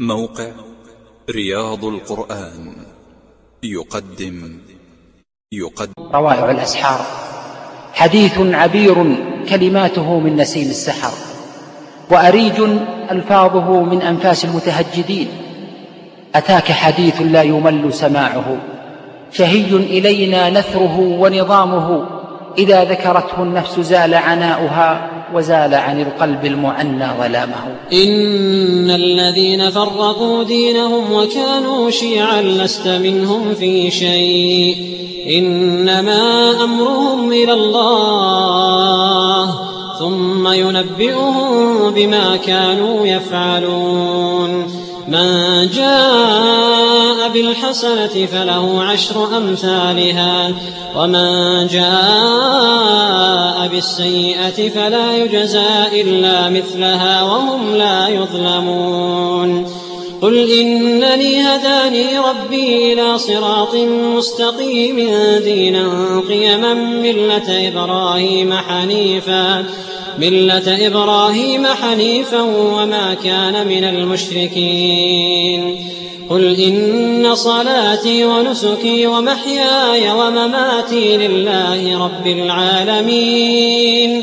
موقع رياض القرآن. يقدم. يقدم. روائع الأسحار. حديث عبير كلماته من نسيم السحر. وأريج ألفاظه من أنفاس المتهجدين. أتاك حديث لا يمل سماعه. شهي إلينا نثره ونظامه. إذا ذكرته النفس زال عناؤها. وزال عن القلب المعنى ظلامه إن الذين فرقوا دينهم وكانوا شيعا لست منهم في شيء. إنما أمرهم إلى الله ثم ينبئهم بما كانوا يفعلون. من جاء بالحسنة فله عشر أمثالها ومن جاء بالسيئة فلا يجزى إلا مثلها وهم لا يظلمون قل إنني هداني ربي إلى صراط مستقيم دينا قيما ملة إبراهيم حنيفا ملة إبراهيم حنيفا وما كان من المشركين قل إن صلاتي ونسكي ومحياي ومماتي لله رب العالمين